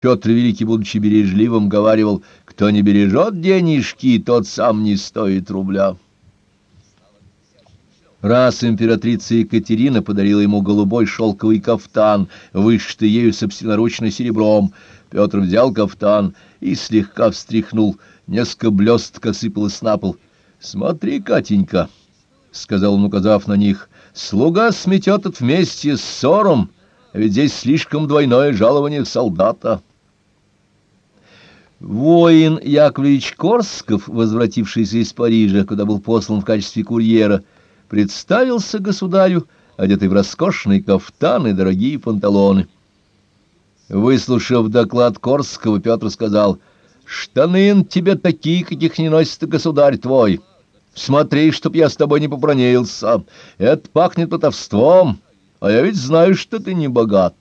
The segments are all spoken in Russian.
Петр Великий, будучи бережливым, говаривал, кто не бережет денежки, тот сам не стоит рубля. Раз императрица Екатерина подарила ему голубой шелковый кафтан, вышитый ею собственноручно серебром, Петр взял кафтан и слегка встряхнул, несколько блесток осыпалось на пол. — Смотри, Катенька, — сказал он, указав на них, — слуга сметет это вместе с ссором, ведь здесь слишком двойное жалование солдата. Воин Яковлевич Корсков, возвратившийся из Парижа, куда был послан в качестве курьера, представился государю, одетый в роскошный кафтан и дорогие панталоны. Выслушав доклад Корского, Петр сказал, «Штаны тебе такие, каких не носит государь твой. Смотри, чтоб я с тобой не попронился. Это пахнет потовством, а я ведь знаю, что ты не богат».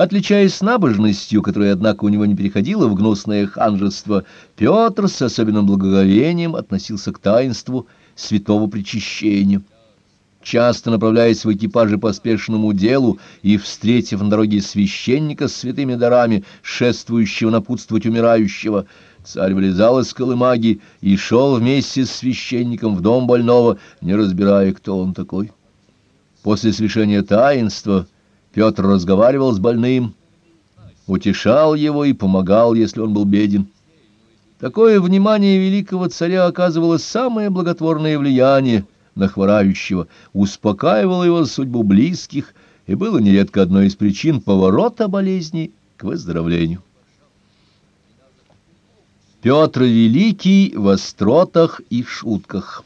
Отличаясь набожностью, которая, однако, у него не переходила в гнусное ханжество, Петр с особенным благоговением относился к таинству святого причащения. Часто направляясь в экипаже по спешному делу и встретив на дороге священника с святыми дарами, шествующего напутствовать умирающего, царь вылезал из колымаги и шел вместе с священником в дом больного, не разбирая, кто он такой. После свершения таинства — Петр разговаривал с больным, утешал его и помогал, если он был беден. Такое внимание великого царя оказывало самое благотворное влияние на хворающего, успокаивало его судьбу близких и было нередко одной из причин поворота болезни к выздоровлению. Петр Великий в остротах и шутках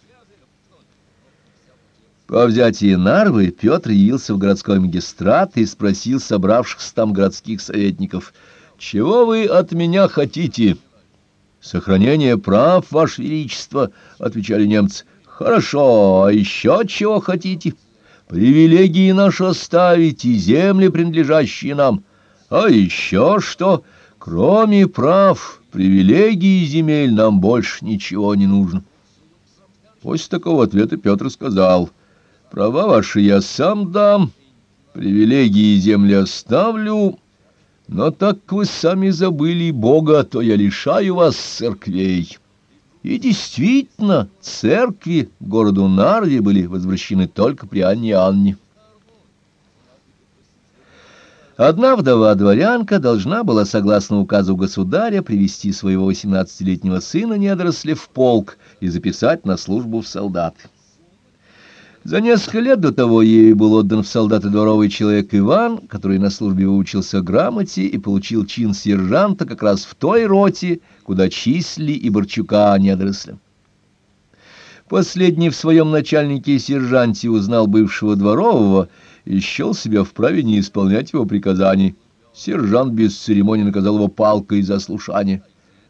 по взятии Нарвы Петр явился в городской магистрат и спросил собравшихся там городских советников, «Чего вы от меня хотите?» «Сохранение прав, Ваше Величество», — отвечали немцы. «Хорошо, а еще чего хотите?» «Привилегии наши оставить и земли, принадлежащие нам. А еще что? Кроме прав, привилегий и земель нам больше ничего не нужно». После такого ответа Петр сказал — Права ваши я сам дам, привилегии земли оставлю, но так вы сами забыли Бога, то я лишаю вас церквей. И действительно, церкви городу Нарве были возвращены только при Анне Анне. Одна вдова-дворянка должна была, согласно указу государя, привести своего восемнадцатилетнего сына недоросля в полк и записать на службу в солдаты. За несколько лет до того ей был отдан в солдаты дворовый человек Иван, который на службе выучился грамоте и получил чин сержанта как раз в той роте, куда числи и Борчука недоросля. Последний в своем начальнике и сержанте узнал бывшего дворового и счел себя вправе не исполнять его приказаний. Сержант без церемонии наказал его палкой за слушание.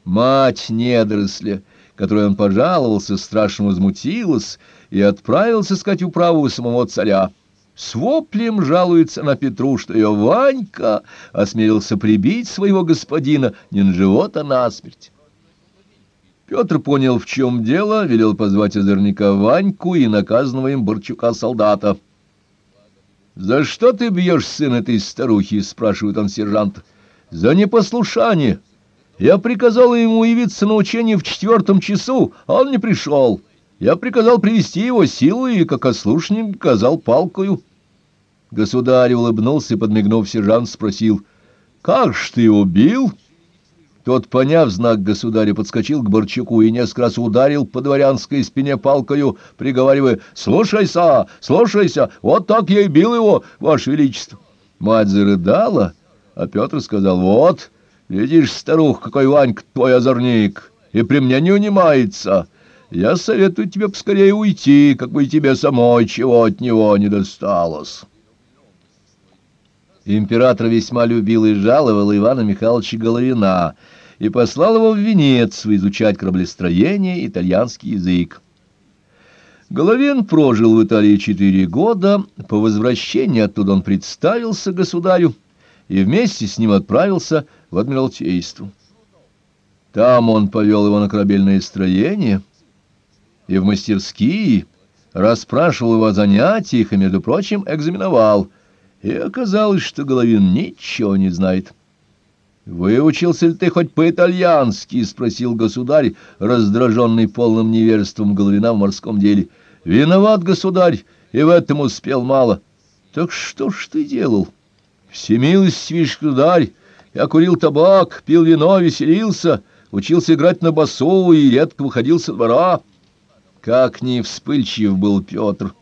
Мать недоросля — которой он пожаловался, страшно возмутилась и отправился искать управу самого царя. С воплем жалуется на Петру, что ее Ванька осмелился прибить своего господина не на живот, а на смерть. Петр понял, в чем дело, велел позвать озорника Ваньку и наказанного им Борчука-солдата. «За что ты бьешь сын этой старухи?» — спрашивает он сержанта. «За непослушание». Я приказал ему явиться на учение в четвертом часу, а он не пришел. Я приказал привести его силой и, как ослушник, казал палкою. Государь улыбнулся и, подмигнув сержант, спросил, «Как ж ты его бил?» Тот, поняв знак государя, подскочил к Борчаку и несколько раз ударил по дворянской спине палкою, приговаривая, «Слушайся, слушайся, вот так я и бил его, ваше величество». Мать зарыдала, а Петр сказал, «Вот». Видишь, старух, какой Ванька твой озорник, и при мне не унимается. Я советую тебе поскорее уйти, как бы тебе самой чего от него не досталось. Император весьма любил и жаловал Ивана Михайловича Головина и послал его в Венецию изучать кораблестроение и итальянский язык. Головин прожил в Италии четыре года, по возвращении оттуда он представился государю, и вместе с ним отправился в Адмиралтейство. Там он повел его на корабельное строение и в мастерские, расспрашивал его о занятиях и, между прочим, экзаменовал. И оказалось, что Головин ничего не знает. «Выучился ли ты хоть по-итальянски?» — спросил государь, раздраженный полным невежеством Головина в морском деле. «Виноват, государь, и в этом успел мало». «Так что ж ты делал?» «Всемилостивейший государь, я курил табак, пил вино, веселился, учился играть на басу и редко выходил со двора». Как не вспыльчив был Петр!